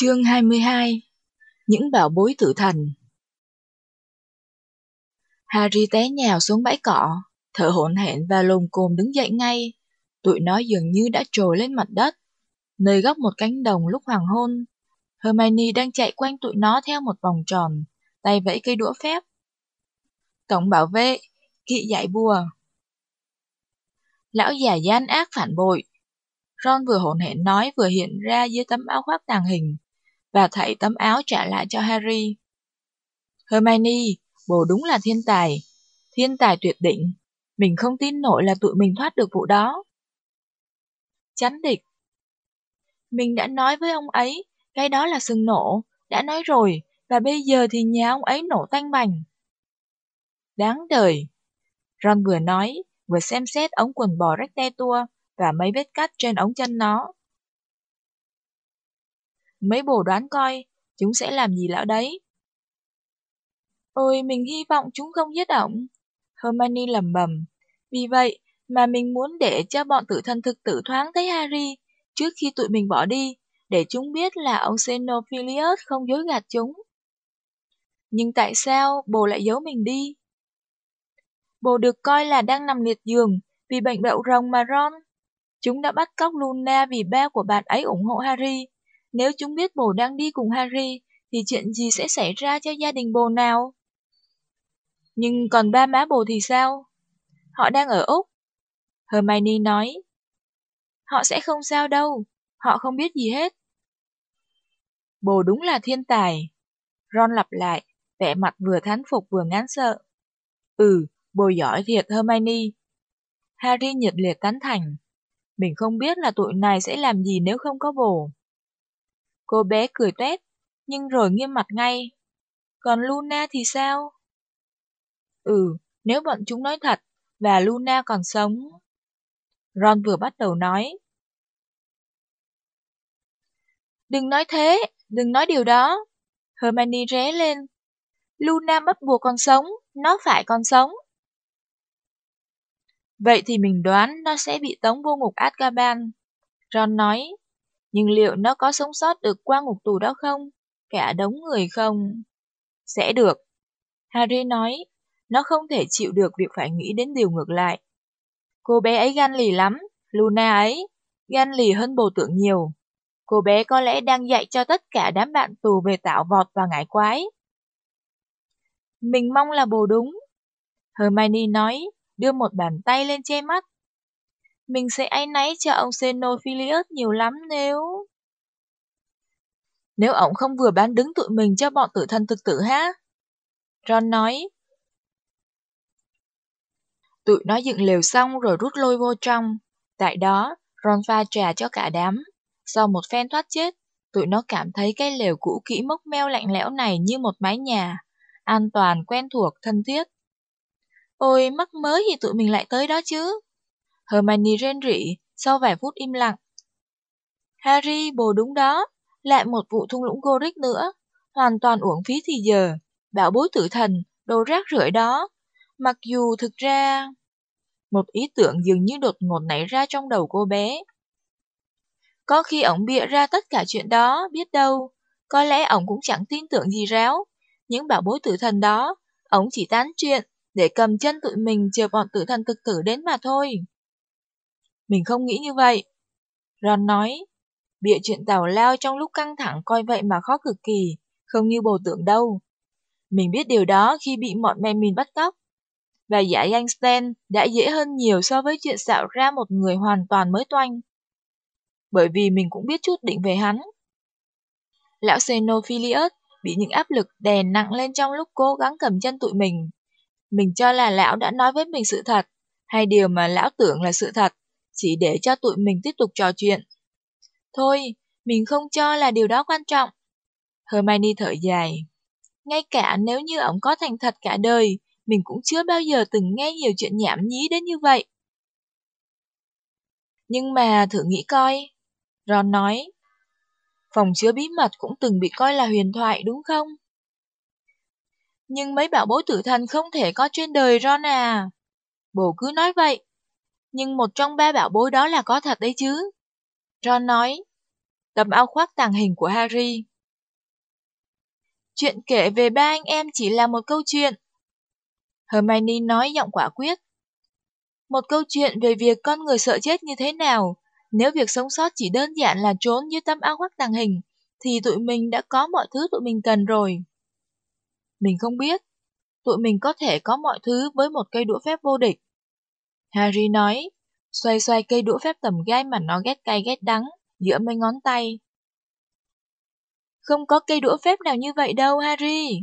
Chương 22 Những bảo bối tử thần Harry té nhào xuống bãi cỏ, thở hổn hển và lồm cồm đứng dậy ngay. Tụi nó dường như đã trồi lên mặt đất, nơi góc một cánh đồng lúc hoàng hôn. Hermione đang chạy quanh tụi nó theo một vòng tròn, tay vẫy cây đũa phép. Tổng bảo vệ, kỵ dạy bùa. Lão già gian ác phản bội. Ron vừa hổn hển nói vừa hiện ra dưới tấm áo khoác tàng hình, và thảy tấm áo trả lại cho Harry. Hermione, bồ đúng là thiên tài, thiên tài tuyệt đỉnh. Mình không tin nổi là tụi mình thoát được vụ đó. Chánh địch. Mình đã nói với ông ấy, cái đó là sừng nổ, đã nói rồi, và bây giờ thì nhà ông ấy nổ tanh bành. Đáng đời. Ron vừa nói, vừa xem xét ống quần bò rách te tua và mấy vết cắt trên ống chân nó. Mấy bồ đoán coi, chúng sẽ làm gì lão đấy? Ôi, mình hy vọng chúng không giết ổng. Hermione lầm bầm. Vì vậy mà mình muốn để cho bọn tử thân thực tử thoáng thấy Harry trước khi tụi mình bỏ đi, để chúng biết là ông Xenophilius không dối gạt chúng. Nhưng tại sao bồ lại giấu mình đi? Bồ được coi là đang nằm liệt giường vì bệnh đậu rồng mà Ron. Chúng đã bắt cóc Luna vì ba của bạn ấy ủng hộ Harry. Nếu chúng biết bồ đang đi cùng Harry, thì chuyện gì sẽ xảy ra cho gia đình bồ nào? Nhưng còn ba má bồ thì sao? Họ đang ở Úc. Hermione nói. Họ sẽ không sao đâu, họ không biết gì hết. Bồ đúng là thiên tài. Ron lặp lại, vẻ mặt vừa thán phục vừa ngán sợ. Ừ, bồ giỏi thiệt Hermione. Harry nhiệt liệt tán thành. Mình không biết là tụi này sẽ làm gì nếu không có bồ. Cô bé cười tuét, nhưng rồi nghiêm mặt ngay. Còn Luna thì sao? Ừ, nếu bọn chúng nói thật, và Luna còn sống. Ron vừa bắt đầu nói. Đừng nói thế, đừng nói điều đó. Hermione ré lên. Luna bắt buộc còn sống, nó phải còn sống. Vậy thì mình đoán nó sẽ bị tống vô ngục Azkaban. Ron nói, nhưng liệu nó có sống sót được qua ngục tù đó không? Cả đống người không? Sẽ được. Harry nói, nó không thể chịu được việc phải nghĩ đến điều ngược lại. Cô bé ấy gan lì lắm, Luna ấy, gan lì hơn bồ tượng nhiều. Cô bé có lẽ đang dạy cho tất cả đám bạn tù về tạo vọt và ngải quái. Mình mong là bồ đúng. Hermione nói, đưa một bàn tay lên che mắt. Mình sẽ áy náy cho ông Xenophilius nhiều lắm nếu... Nếu ổng không vừa bán đứng tụi mình cho bọn tử thân thực tử ha? Ron nói, Tụi nó dựng lều xong rồi rút lôi vô trong. Tại đó, Ron pha trà cho cả đám. Sau một phen thoát chết, tụi nó cảm thấy cái lều cũ kỹ mốc meo lạnh lẽo này như một mái nhà. An toàn, quen thuộc, thân thiết. Ôi, mắc mới thì tụi mình lại tới đó chứ. Hermione rên rỉ sau vài phút im lặng. Harry, bồ đúng đó. Lại một vụ thung lũng Gorick nữa. Hoàn toàn uổng phí thì giờ. Bảo bối tử thần, đồ rác rưởi đó. Mặc dù thực ra... Một ý tưởng dường như đột ngột nảy ra trong đầu cô bé. Có khi ổng bịa ra tất cả chuyện đó, biết đâu. Có lẽ ổng cũng chẳng tin tưởng gì ráo. Những bảo bối tử thần đó, ổng chỉ tán chuyện để cầm chân tụi mình chờ bọn tử thần thực tử đến mà thôi. Mình không nghĩ như vậy. Ron nói, bịa chuyện tào lao trong lúc căng thẳng coi vậy mà khó cực kỳ, không như bồ tượng đâu. Mình biết điều đó khi bị bọn men mình bắt cóc và giải Einstein đã dễ hơn nhiều so với chuyện tạo ra một người hoàn toàn mới toanh. Bởi vì mình cũng biết chút định về hắn. Lão Xenophilius bị những áp lực đè nặng lên trong lúc cố gắng cầm chân tụi mình. Mình cho là lão đã nói với mình sự thật, hay điều mà lão tưởng là sự thật, chỉ để cho tụi mình tiếp tục trò chuyện. Thôi, mình không cho là điều đó quan trọng. Hermione thở dài. Ngay cả nếu như ông có thành thật cả đời, mình cũng chưa bao giờ từng nghe nhiều chuyện nhảm nhí đến như vậy. Nhưng mà thử nghĩ coi, Ron nói, phòng chứa bí mật cũng từng bị coi là huyền thoại đúng không? Nhưng mấy bảo bối tử thần không thể có trên đời Ron à. Bố cứ nói vậy. Nhưng một trong ba bảo bối đó là có thật đấy chứ. Ron nói, tấm áo khoác tàng hình của Harry. Chuyện kể về ba anh em chỉ là một câu chuyện. Hermione nói giọng quả quyết. Một câu chuyện về việc con người sợ chết như thế nào. Nếu việc sống sót chỉ đơn giản là trốn dưới tấm áo khoác tàng hình, thì tụi mình đã có mọi thứ tụi mình cần rồi. Mình không biết. Tụi mình có thể có mọi thứ với một cây đũa phép vô địch. Harry nói, xoay xoay cây đũa phép tầm gai mà nó ghét cay ghét đắng, giữa mấy ngón tay. Không có cây đũa phép nào như vậy đâu, Harry.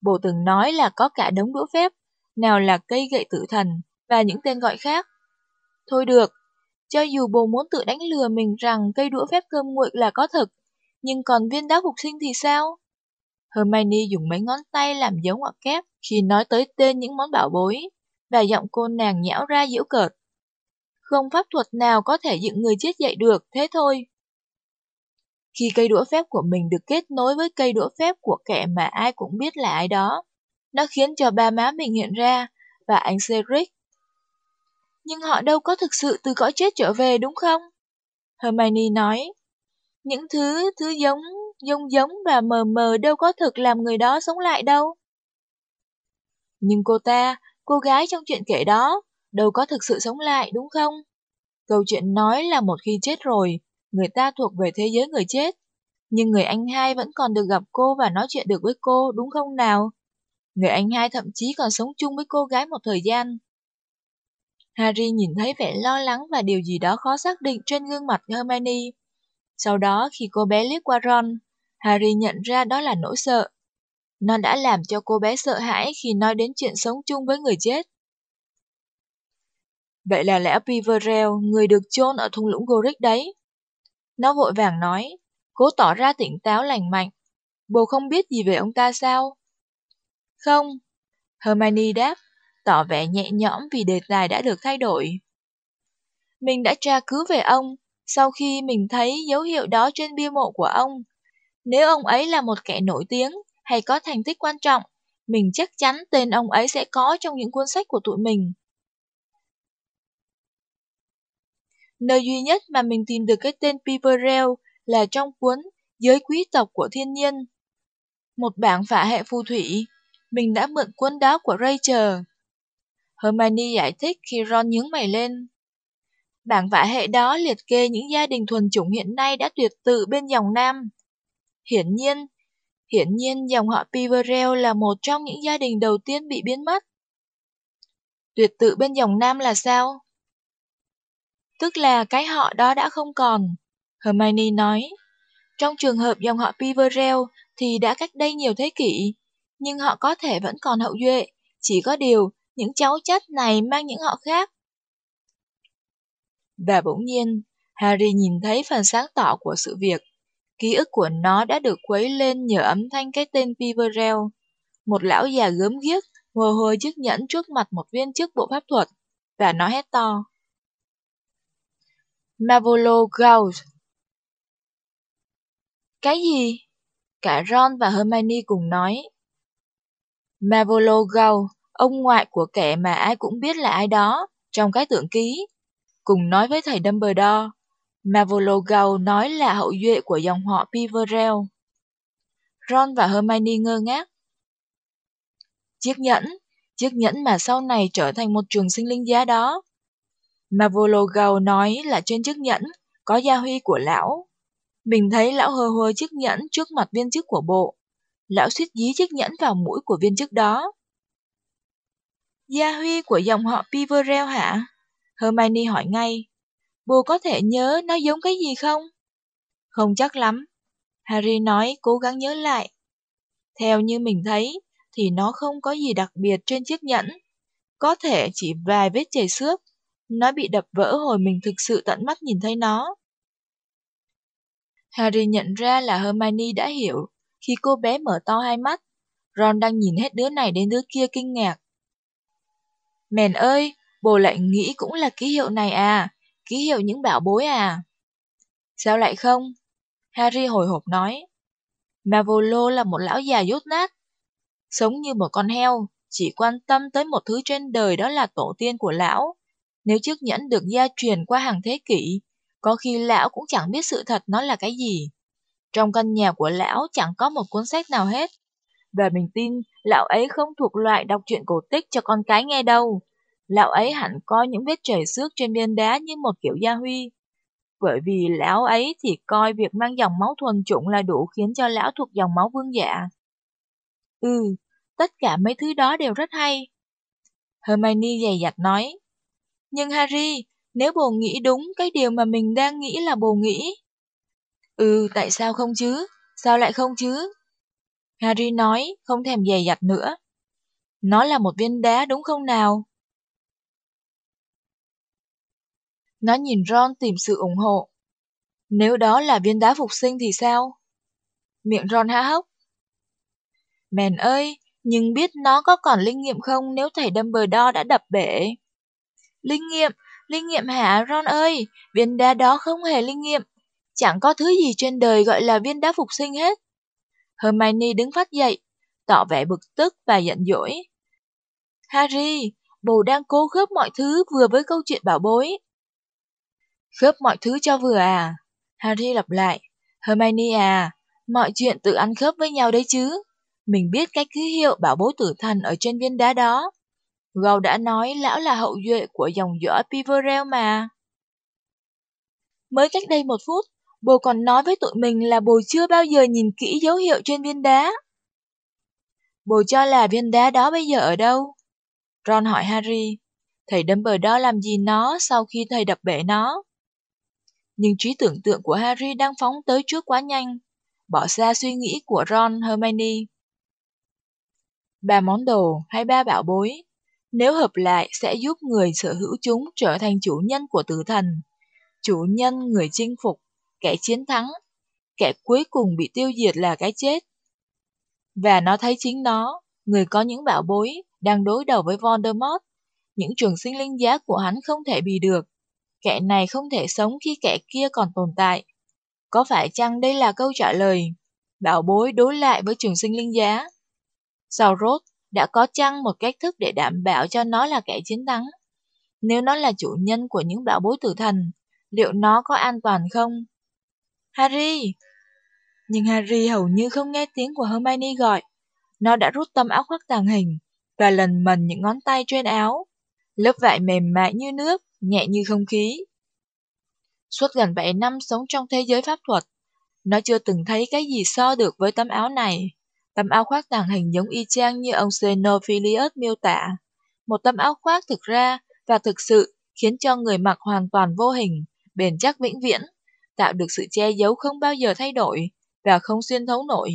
Bố từng nói là có cả đống đũa phép, nào là cây gậy tử thần và những tên gọi khác. Thôi được, cho dù bố muốn tự đánh lừa mình rằng cây đũa phép cơm nguội là có thực, nhưng còn viên đá phục sinh thì sao? Hermione dùng mấy ngón tay làm dấu ngoặc kép khi nói tới tên những món bảo bối, và giọng cô nàng nhão ra giễu cợt. Không pháp thuật nào có thể dựng người chết dậy được, thế thôi. Khi cây đũa phép của mình được kết nối với cây đũa phép của kẻ mà ai cũng biết là ai đó, nó khiến cho ba má mình hiện ra, và anh Cedric. Nhưng họ đâu có thực sự từ cõi chết trở về đúng không? Hermione nói. Những thứ, thứ giống, giống giống và mờ mờ đâu có thực làm người đó sống lại đâu. Nhưng cô ta, cô gái trong chuyện kể đó, đâu có thực sự sống lại đúng không? Câu chuyện nói là một khi chết rồi, người ta thuộc về thế giới người chết. Nhưng người anh hai vẫn còn được gặp cô và nói chuyện được với cô, đúng không nào? Người anh hai thậm chí còn sống chung với cô gái một thời gian. Harry nhìn thấy vẻ lo lắng và điều gì đó khó xác định trên gương mặt Hermione. Sau đó khi cô bé liếc qua Ron, Harry nhận ra đó là nỗi sợ. Nó đã làm cho cô bé sợ hãi khi nói đến chuyện sống chung với người chết. Vậy là lẽ Peverell, người được chôn ở thung lũng Gorick đấy. Nó vội vàng nói, cố tỏ ra tỉnh táo lành mạnh. Bồ không biết gì về ông ta sao? Không. Hermione đáp, tỏ vẻ nhẹ nhõm vì đề tài đã được thay đổi. Mình đã tra cứu về ông, sau khi mình thấy dấu hiệu đó trên bia mộ của ông. Nếu ông ấy là một kẻ nổi tiếng hay có thành tích quan trọng, mình chắc chắn tên ông ấy sẽ có trong những cuốn sách của tụi mình. Nơi duy nhất mà mình tìm được cái tên Piperell là trong cuốn Giới quý tộc của thiên nhiên. Một bảng phả hệ phù thủy, mình đã mượn cuốn đó của Rachel. Hermione giải thích khi Ron nhướng mày lên. Bảng vả hệ đó liệt kê những gia đình thuần chủng hiện nay đã tuyệt tự bên dòng Nam. Hiển nhiên, hiển nhiên dòng họ Piverell là một trong những gia đình đầu tiên bị biến mất. Tuyệt tự bên dòng Nam là sao? Tức là cái họ đó đã không còn, Hermione nói. Trong trường hợp dòng họ Piverell thì đã cách đây nhiều thế kỷ, nhưng họ có thể vẫn còn hậu duệ, chỉ có điều những cháu chất này mang những họ khác. Và bỗng nhiên, Harry nhìn thấy phần sáng tỏ của sự việc. Ký ức của nó đã được quấy lên nhờ âm thanh cái tên Piverell. Một lão già gớm ghiếc, hồ hồi chiếc nhẫn trước mặt một viên chức bộ pháp thuật, và nó hét to. Mavolo Gauss Cái gì? Cả Ron và Hermione cùng nói. Mavolo Gauss, ông ngoại của kẻ mà ai cũng biết là ai đó, trong cái tượng ký. Cùng nói với thầy Dumbledore, Mavolo nói là hậu duệ của dòng họ Piverell. Ron và Hermione ngơ ngác. Chiếc nhẫn, chiếc nhẫn mà sau này trở thành một trường sinh linh giá đó. Mavologao nói là trên chiếc nhẫn có gia huy của lão. Mình thấy lão hơ hơ chiếc nhẫn trước mặt viên chức của bộ. Lão suýt dí chiếc nhẫn vào mũi của viên chức đó. Gia huy của dòng họ Piverell hả? Hermione hỏi ngay bù có thể nhớ nó giống cái gì không? Không chắc lắm. Harry nói cố gắng nhớ lại. Theo như mình thấy, thì nó không có gì đặc biệt trên chiếc nhẫn. Có thể chỉ vài vết chảy xước nó bị đập vỡ hồi mình thực sự tận mắt nhìn thấy nó. Harry nhận ra là Hermione đã hiểu khi cô bé mở to hai mắt. Ron đang nhìn hết đứa này đến đứa kia kinh ngạc. Mèn ơi, bồ lại nghĩ cũng là ký hiệu này à, ký hiệu những bảo bối à. Sao lại không? Harry hồi hộp nói. Mavolo là một lão già dốt nát. Sống như một con heo, chỉ quan tâm tới một thứ trên đời đó là tổ tiên của lão. Nếu chiếc nhẫn được gia truyền qua hàng thế kỷ, Có khi lão cũng chẳng biết sự thật nó là cái gì. Trong căn nhà của lão chẳng có một cuốn sách nào hết. Và mình tin lão ấy không thuộc loại đọc truyện cổ tích cho con cái nghe đâu. Lão ấy hẳn coi những vết chảy xước trên biên đá như một kiểu gia huy. Bởi vì lão ấy thì coi việc mang dòng máu thuần chủng là đủ khiến cho lão thuộc dòng máu vương dạ. Ừ, tất cả mấy thứ đó đều rất hay. Hermione dày dặt nói. Nhưng Harry, nếu bồ nghĩ đúng cái điều mà mình đang nghĩ là bồ nghĩ. Ừ, tại sao không chứ? Sao lại không chứ? Harry nói, không thèm dày dặt nữa. Nó là một viên đá đúng không nào? Nó nhìn Ron tìm sự ủng hộ. Nếu đó là viên đá phục sinh thì sao? Miệng Ron há hốc. Mèn ơi, nhưng biết nó có còn linh nghiệm không nếu thầy Dumbledore đã đập bể? Linh nghiệm, linh nghiệm hả Ron ơi, viên đá đó không hề linh nghiệm. Chẳng có thứ gì trên đời gọi là viên đá phục sinh hết. Hermione đứng phát dậy, tỏ vẻ bực tức và giận dỗi. Harry, bồ đang cố khớp mọi thứ vừa với câu chuyện bảo bối. Khớp mọi thứ cho vừa à? Harry lặp lại. Hermione à, mọi chuyện tự ăn khớp với nhau đấy chứ. Mình biết cách ký hiệu bảo bối tử thần ở trên viên đá đó. Gầu đã nói lão là hậu duệ của dòng dõi Peverell mà. Mới cách đây một phút, bồ còn nói với tụi mình là bồ chưa bao giờ nhìn kỹ dấu hiệu trên viên đá. Bồ cho là viên đá đó bây giờ ở đâu? Ron hỏi Harry. Thầy Dumbledore làm gì nó sau khi thầy đập bể nó? Nhưng trí tưởng tượng của Harry đang phóng tới trước quá nhanh, bỏ xa suy nghĩ của Ron Hermione. Ba món đồ hay ba bảo bối, nếu hợp lại sẽ giúp người sở hữu chúng trở thành chủ nhân của tử thần, chủ nhân người chinh phục, kẻ chiến thắng, kẻ cuối cùng bị tiêu diệt là cái chết. Và nó thấy chính nó, người có những bảo bối, đang đối đầu với Voldemort. Những trường sinh linh giá của hắn không thể bị được. Kẻ này không thể sống khi kẻ kia còn tồn tại. Có phải chăng đây là câu trả lời? Bảo bối đối lại với trường sinh linh giá. Sau rốt, đã có chăng một cách thức để đảm bảo cho nó là kẻ chiến thắng? Nếu nó là chủ nhân của những bảo bối tử thần, liệu nó có an toàn không? Harry! Nhưng Harry hầu như không nghe tiếng của Hermione gọi. Nó đã rút tấm áo khoác tàng hình và lần mần những ngón tay trên áo. Lớp vải mềm mại như nước, nhẹ như không khí. Suốt gần 7 năm sống trong thế giới pháp thuật, nó chưa từng thấy cái gì so được với tấm áo này. Tấm áo khoác tàng hình giống y chang như ông Xenophilius miêu tả. Một tấm áo khoác thực ra và thực sự khiến cho người mặc hoàn toàn vô hình, bền chắc vĩnh viễn, tạo được sự che giấu không bao giờ thay đổi và không xuyên thấu nổi,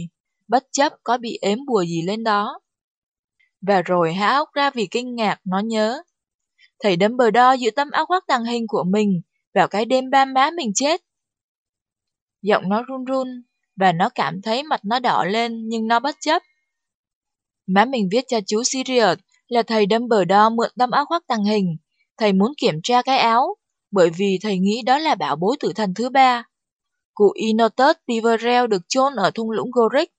bất chấp có bị ếm bùa gì lên đó. Và rồi há ốc ra vì kinh ngạc, nó nhớ. Thầy đấm bờ đo giữ tấm áo khoác tàng hình của mình vào cái đêm ba má mình chết. Giọng nó run run, và nó cảm thấy mặt nó đỏ lên nhưng nó bất chấp. Má mình viết cho chú Sirius là thầy đấm bờ đo mượn tấm áo khoác tàng hình. Thầy muốn kiểm tra cái áo, bởi vì thầy nghĩ đó là bảo bối tử thần thứ ba. Cụ Inotus Piverell được chôn ở thung lũng Gorick.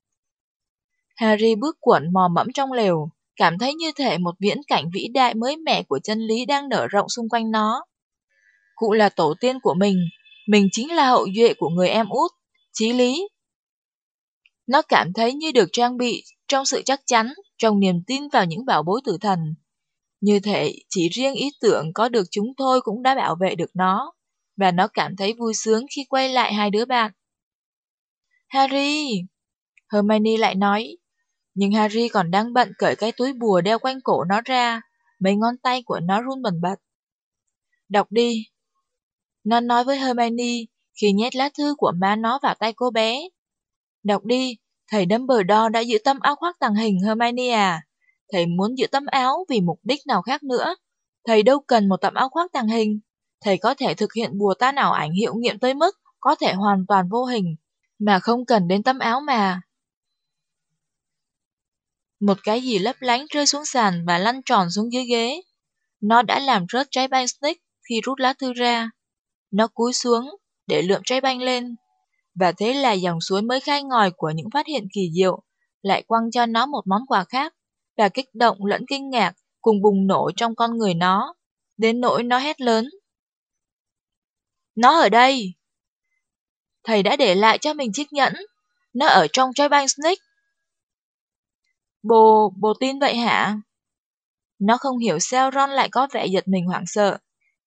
Harry bước cuộn mò mẫm trong lều, cảm thấy như thể một viễn cảnh vĩ đại mới mẻ của chân lý đang nở rộng xung quanh nó. Cụ là tổ tiên của mình, mình chính là hậu duệ của người em út, chí lý. Nó cảm thấy như được trang bị trong sự chắc chắn, trong niềm tin vào những bảo bối tử thần. Như thể chỉ riêng ý tưởng có được chúng thôi cũng đã bảo vệ được nó, và nó cảm thấy vui sướng khi quay lại hai đứa bạn. Harry! Hermione lại nói, nhưng Harry còn đang bận cởi cái túi bùa đeo quanh cổ nó ra, mấy ngón tay của nó run bần bật. Đọc đi. Nó nói với Hermione khi nhét lá thư của má nó vào tay cô bé. Đọc đi, thầy Dumbledore đã giữ tấm áo khoác tàng hình Hermione à. Thầy muốn giữ tấm áo vì mục đích nào khác nữa. Thầy đâu cần một tấm áo khoác tàng hình. Thầy có thể thực hiện bùa tan ảo ảnh hiệu nghiệm tới mức có thể hoàn toàn vô hình, mà không cần đến tấm áo mà. Một cái gì lấp lánh rơi xuống sàn và lăn tròn xuống dưới ghế. Nó đã làm rớt trái banh Snake khi rút lá thư ra. Nó cúi xuống để lượm trái banh lên. Và thế là dòng suối mới khai ngòi của những phát hiện kỳ diệu lại quăng cho nó một món quà khác và kích động lẫn kinh ngạc cùng bùng nổ trong con người nó, đến nỗi nó hét lớn. Nó ở đây. Thầy đã để lại cho mình chiếc nhẫn. Nó ở trong trái banh Snake. Bồ, bồ tin vậy hả? Nó không hiểu sao Ron lại có vẻ giật mình hoảng sợ.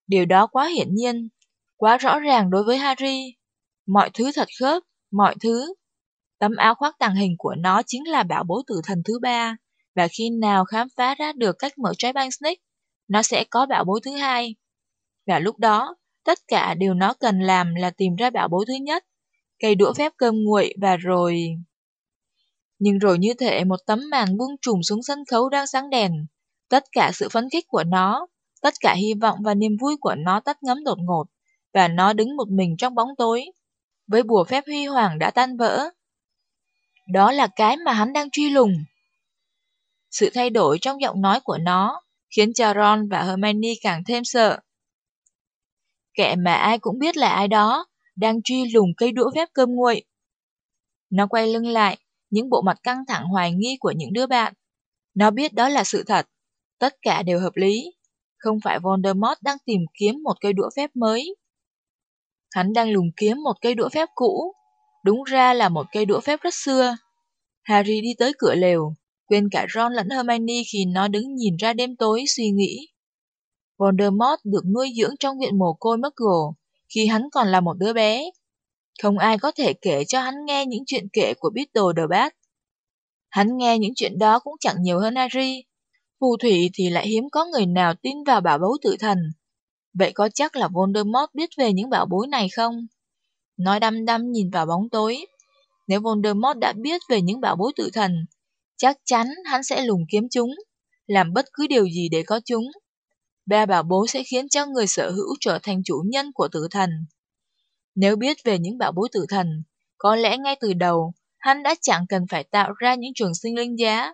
Điều đó quá hiển nhiên, quá rõ ràng đối với Harry. Mọi thứ thật khớp, mọi thứ. Tấm áo khoác tàng hình của nó chính là bảo bối tử thần thứ ba, và khi nào khám phá ra được cách mở trái banh Snake, nó sẽ có bảo bối thứ hai. Và lúc đó, tất cả điều nó cần làm là tìm ra bảo bối thứ nhất, cây đũa phép cơm nguội và rồi... Nhưng rồi như thể một tấm màn buông trùm xuống sân khấu đang sáng đèn, tất cả sự phấn khích của nó, tất cả hy vọng và niềm vui của nó tắt ngấm đột ngột, và nó đứng một mình trong bóng tối, với bùa phép huy hoàng đã tan vỡ. Đó là cái mà hắn đang truy lùng. Sự thay đổi trong giọng nói của nó khiến cho Ron và Hermione càng thêm sợ. kẻ mà ai cũng biết là ai đó, đang truy lùng cây đũa phép cơm nguội. Nó quay lưng lại, những bộ mặt căng thẳng hoài nghi của những đứa bạn. Nó biết đó là sự thật, tất cả đều hợp lý. Không phải Voldemort đang tìm kiếm một cây đũa phép mới. Hắn đang lùng kiếm một cây đũa phép cũ, đúng ra là một cây đũa phép rất xưa. Harry đi tới cửa lều, quên cả Ron lẫn Hermione khi nó đứng nhìn ra đêm tối suy nghĩ. Voldemort được nuôi dưỡng trong viện mồ côi Muggle khi hắn còn là một đứa bé. Không ai có thể kể cho hắn nghe những chuyện kể của Beetle the Bat. Hắn nghe những chuyện đó cũng chẳng nhiều hơn Harry. Phù thủy thì lại hiếm có người nào tin vào bảo bối tự thần. Vậy có chắc là Voldemort biết về những bảo bối này không? Nói đăm đăm nhìn vào bóng tối. Nếu Voldemort đã biết về những bảo bối tự thần, chắc chắn hắn sẽ lùng kiếm chúng, làm bất cứ điều gì để có chúng. Ba bảo bối sẽ khiến cho người sở hữu trở thành chủ nhân của tử thần. Nếu biết về những bảo bối tử thần, có lẽ ngay từ đầu, hắn đã chẳng cần phải tạo ra những trường sinh linh giá.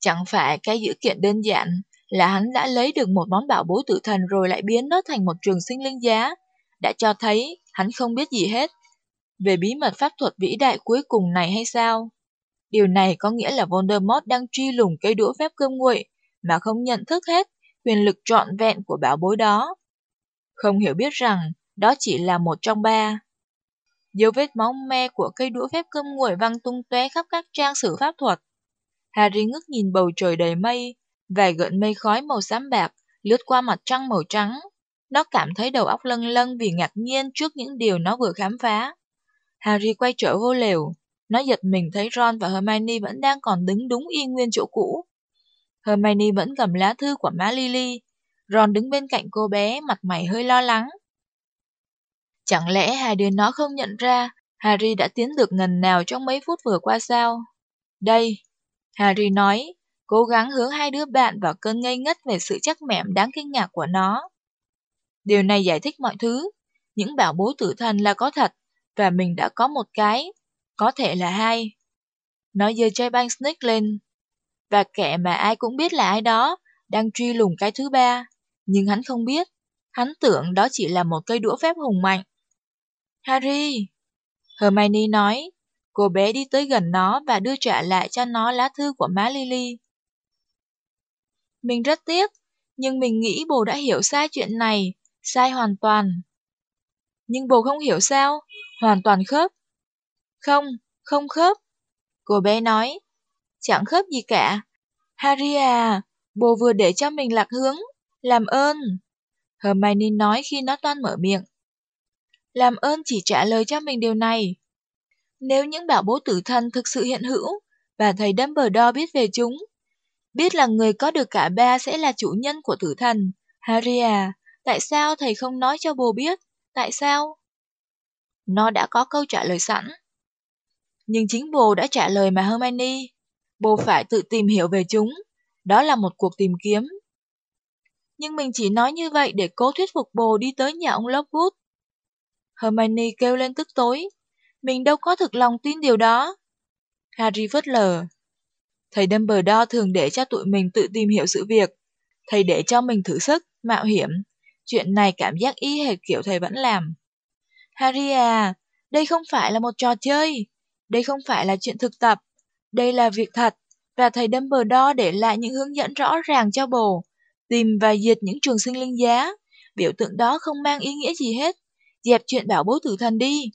Chẳng phải cái dữ kiện đơn giản là hắn đã lấy được một món bảo bối tử thần rồi lại biến nó thành một trường sinh linh giá, đã cho thấy hắn không biết gì hết về bí mật pháp thuật vĩ đại cuối cùng này hay sao? Điều này có nghĩa là Voldemort đang truy lùng cây đũa phép cơm nguội mà không nhận thức hết quyền lực trọn vẹn của bảo bối đó. Không hiểu biết rằng đó chỉ là một trong ba. Dấu vết máu me của cây đũa phép cơm nguội văng tung tóe khắp các trang sử pháp thuật. Harry ngước nhìn bầu trời đầy mây, vài gợn mây khói màu xám bạc lướt qua mặt trăng màu trắng. Nó cảm thấy đầu óc lâng lâng vì ngạc nhiên trước những điều nó vừa khám phá. Harry quay trở vô lều, nó giật mình thấy Ron và Hermione vẫn đang còn đứng đúng y nguyên chỗ cũ. Hermione vẫn cầm lá thư của má Lily. Ron đứng bên cạnh cô bé, mặt mày hơi lo lắng. Chẳng lẽ hai đứa nó không nhận ra Harry đã tiến được ngần nào trong mấy phút vừa qua sao? Đây, Harry nói, cố gắng hướng hai đứa bạn vào cơn ngây ngất về sự chắc mẻm đáng kinh ngạc của nó. Điều này giải thích mọi thứ. Những bảo bối tử thần là có thật, và mình đã có một cái, có thể là hai. Nó giơ chai banh snake lên, và kẻ mà ai cũng biết là ai đó, đang truy lùng cái thứ ba. Nhưng hắn không biết, hắn tưởng đó chỉ là một cây đũa phép hùng mạnh. Harry! Hermione nói, cô bé đi tới gần nó và đưa trả lại cho nó lá thư của má Lily. Mình rất tiếc, nhưng mình nghĩ bồ đã hiểu sai chuyện này, sai hoàn toàn. Nhưng bồ không hiểu sao, hoàn toàn khớp. Không, không khớp. Cô bé nói, chẳng khớp gì cả. Harry à, bồ vừa để cho mình lạc hướng, làm ơn. Hermione nói khi nó toan mở miệng. Làm ơn chỉ trả lời cho mình điều này. Nếu những bảo bối tử thần thực sự hiện hữu, và thầy Dumbledore biết về chúng, biết là người có được cả ba sẽ là chủ nhân của tử thần. Harry à, tại sao thầy không nói cho bồ biết? Tại sao? Nó đã có câu trả lời sẵn. Nhưng chính bồ đã trả lời mà Hermione. Bồ phải tự tìm hiểu về chúng. Đó là một cuộc tìm kiếm. Nhưng mình chỉ nói như vậy để cố thuyết phục bồ đi tới nhà ông Lockwood. Hermione kêu lên tức tối. Mình đâu có thực lòng tin điều đó. Harry phớt lờ. Thầy Dumbledore thường để cho tụi mình tự tìm hiểu sự việc. Thầy để cho mình thử sức, mạo hiểm. Chuyện này cảm giác y hệt kiểu thầy vẫn làm. Harry à, đây không phải là một trò chơi. Đây không phải là chuyện thực tập. Đây là việc thật. Và thầy Dumbledore để lại những hướng dẫn rõ ràng cho bồ. Tìm và diệt những trường sinh linh giá. Biểu tượng đó không mang ý nghĩa gì hết. Dẹp chuyện bảo bối tử thần đi.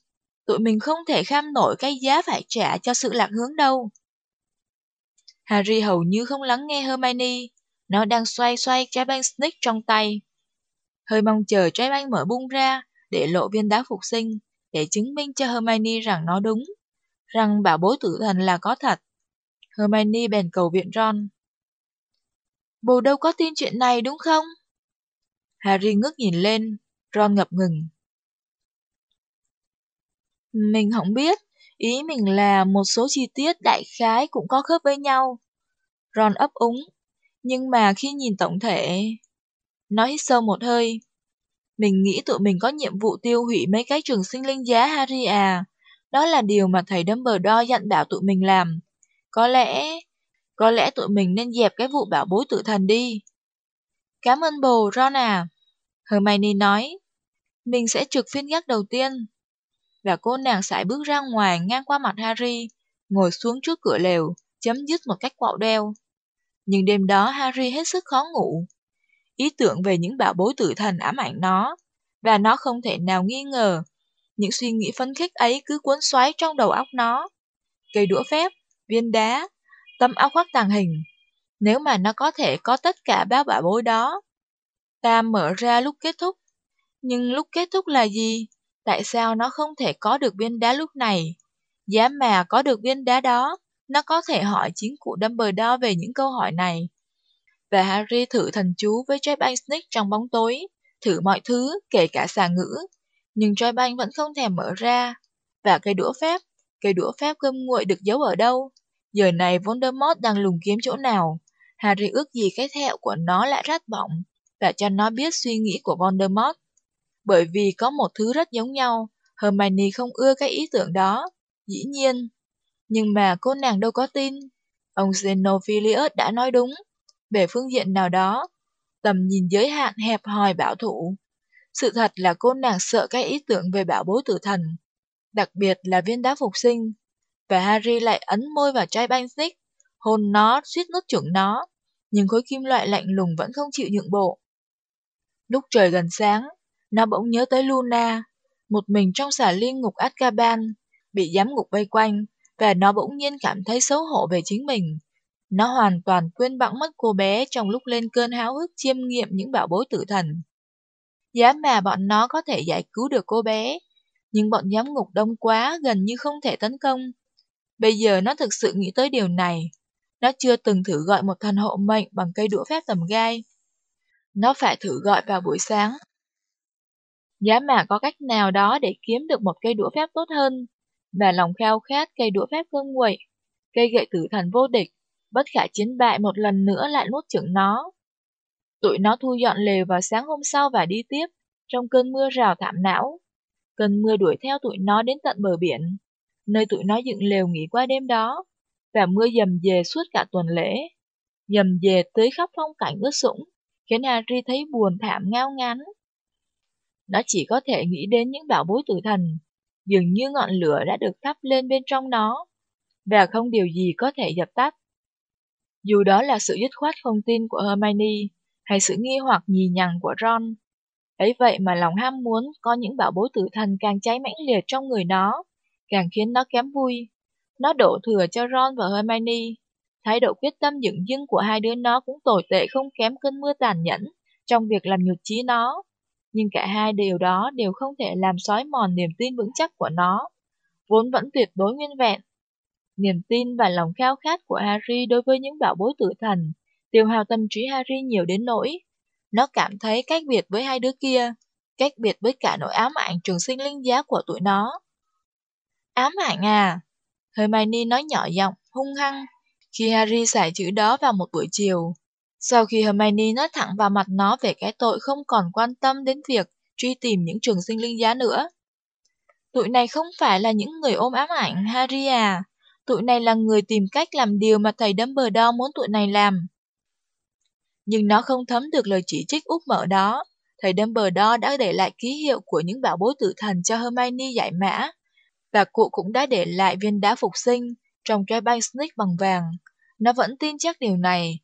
Tụi mình không thể kham nổi cái giá phải trả cho sự lạc hướng đâu. Harry hầu như không lắng nghe Hermione. Nó đang xoay xoay trái banh snake trong tay. Hơi mong chờ trái banh mở bung ra để lộ viên đá phục sinh, để chứng minh cho Hermione rằng nó đúng, rằng bảo bối tử thần là có thật. Hermione bèn cầu viện Ron. Bồ đâu có tin chuyện này đúng không? Harry ngước nhìn lên, Ron ngập ngừng. Mình không biết, ý mình là một số chi tiết đại khái cũng có khớp với nhau. Ron ấp úng, nhưng mà khi nhìn tổng thể... Nó hít sâu một hơi. Mình nghĩ tụi mình có nhiệm vụ tiêu hủy mấy cái trường sinh linh giá Harry à. Đó là điều mà thầy Dumbledore dặn bảo tụi mình làm. Có lẽ... Có lẽ tụi mình nên dẹp cái vụ bảo bối tự thần đi. Cảm ơn bồ, Ron à. Hermione nói. Mình sẽ trực phiên gác đầu tiên. Và cô nàng sải bước ra ngoài ngang qua mặt Harry, ngồi xuống trước cửa lều, chấm dứt một cách quạo đeo. Nhưng đêm đó Harry hết sức khó ngủ. Ý tưởng về những bảo bối tử thần ám ảnh nó, và nó không thể nào nghi ngờ. Những suy nghĩ phấn khích ấy cứ cuốn xoáy trong đầu óc nó. Cây đũa phép, viên đá, tấm áo khoác tàng hình. Nếu mà nó có thể có tất cả bao bảo bối đó, ta mở ra lúc kết thúc. Nhưng lúc kết thúc là gì? Tại sao nó không thể có được viên đá lúc này? Giá mà có được viên đá đó, nó có thể hỏi chính cụ Dumbledore về những câu hỏi này. Và Harry thử thần chú với Trepanc Snake trong bóng tối, thử mọi thứ, kể cả xà ngữ. Nhưng Trepanc vẫn không thèm mở ra. Và cây đũa phép, cây đũa phép cơm nguội được giấu ở đâu? Giờ này Voldemort đang lùng kiếm chỗ nào? Harry ước gì cái thẹo của nó lại rát bỏng, và cho nó biết suy nghĩ của Voldemort. Bởi vì có một thứ rất giống nhau, Hermione không ưa cái ý tưởng đó. Dĩ nhiên, nhưng mà cô nàng đâu có tin. Ông Xenophilius đã nói đúng. Về phương diện nào đó, tầm nhìn giới hạn hẹp hòi bảo thủ. Sự thật là cô nàng sợ cái ý tưởng về bảo bối tử thần, đặc biệt là viên đá phục sinh. Và Harry lại ấn môi vào chai banh xích, hôn nó, suýt nuốt chửng nó. Nhưng khối kim loại lạnh lùng vẫn không chịu nhượng bộ. Lúc trời gần sáng, nó bỗng nhớ tới Luna, một mình trong xà liên ngục Azkaban, bị giám ngục vây quanh, và nó bỗng nhiên cảm thấy xấu hổ về chính mình. Nó hoàn toàn quên bẵng mất cô bé trong lúc lên cơn háo hức chiêm nghiệm những bảo bối tử thần. Giá mà bọn nó có thể giải cứu được cô bé, nhưng bọn giám ngục đông quá gần như không thể tấn công. Bây giờ nó thực sự nghĩ tới điều này. Nó chưa từng thử gọi một thần hộ mệnh bằng cây đũa phép tầm gai. Nó phải thử gọi vào buổi sáng. Giá mà có cách nào đó để kiếm được một cây đũa phép tốt hơn, và lòng khao khát cây đũa phép cơm nguội, cây gậy tử thần vô địch, bất khả chiến bại một lần nữa lại nuốt chửng nó. Tụi nó thu dọn lều vào sáng hôm sau và đi tiếp, trong cơn mưa rào thảm não. Cơn mưa đuổi theo tụi nó đến tận bờ biển, nơi tụi nó dựng lều nghỉ qua đêm đó, và mưa dầm về suốt cả tuần lễ. Dầm về tới khắp phong cảnh ướt sũng, khiến Harry thấy buồn thảm ngao ngán. Nó chỉ có thể nghĩ đến những bảo bối tử thần, dường như ngọn lửa đã được thắp lên bên trong nó, và không điều gì có thể dập tắt. Dù đó là sự dứt khoát không tin của Hermione, hay sự nghi hoặc nhì nhằng của Ron. Ấy vậy mà lòng ham muốn có những bảo bối tử thần càng cháy mãnh liệt trong người nó, càng khiến nó kém vui. Nó đổ thừa cho Ron và Hermione. Thái độ quyết tâm dựng dưng của hai đứa nó cũng tồi tệ không kém cơn mưa tàn nhẫn trong việc làm nhục trí nó. Nhưng cả hai điều đó đều không thể làm xói mòn niềm tin vững chắc của nó, vốn vẫn tuyệt đối nguyên vẹn. Niềm tin và lòng khao khát của Harry đối với những bảo bối tử thần tiêu hao tâm trí Harry nhiều đến nỗi. Nó cảm thấy cách biệt với hai đứa kia, cách biệt với cả nỗi ám ảnh trường sinh linh giá của tụi nó. Ám ảnh à? Hermione nói nhỏ giọng, hung hăng, khi Harry xài chữ đó vào một buổi chiều. Sau khi Hermione nói thẳng vào mặt nó về cái tội không còn quan tâm đến việc truy tìm những trường sinh linh giá nữa. Tụi này không phải là những người ôm ám ảnh, Harry à. Tụi này là người tìm cách làm điều mà thầy Dumbledore muốn tụi này làm. Nhưng nó không thấm được lời chỉ trích úp mở đó. Thầy Dumbledore đã để lại ký hiệu của những bảo bối tử thần cho Hermione giải mã. Và cụ cũng đã để lại viên đá phục sinh trong trái banh snake bằng vàng. Nó vẫn tin chắc điều này.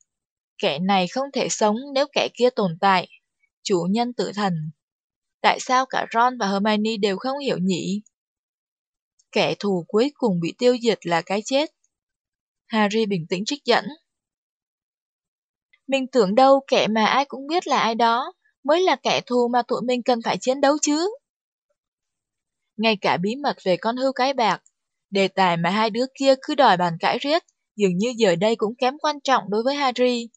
Kẻ này không thể sống nếu kẻ kia tồn tại. Chủ nhân tự thần. Tại sao cả Ron và Hermione đều không hiểu nhỉ? Kẻ thù cuối cùng bị tiêu diệt là cái chết. Harry bình tĩnh trích dẫn. Mình tưởng đâu kẻ mà ai cũng biết là ai đó mới là kẻ thù mà tụi mình cần phải chiến đấu chứ. Ngay cả bí mật về con hươu cái bạc, đề tài mà hai đứa kia cứ đòi bàn cãi riết, dường như giờ đây cũng kém quan trọng đối với Harry.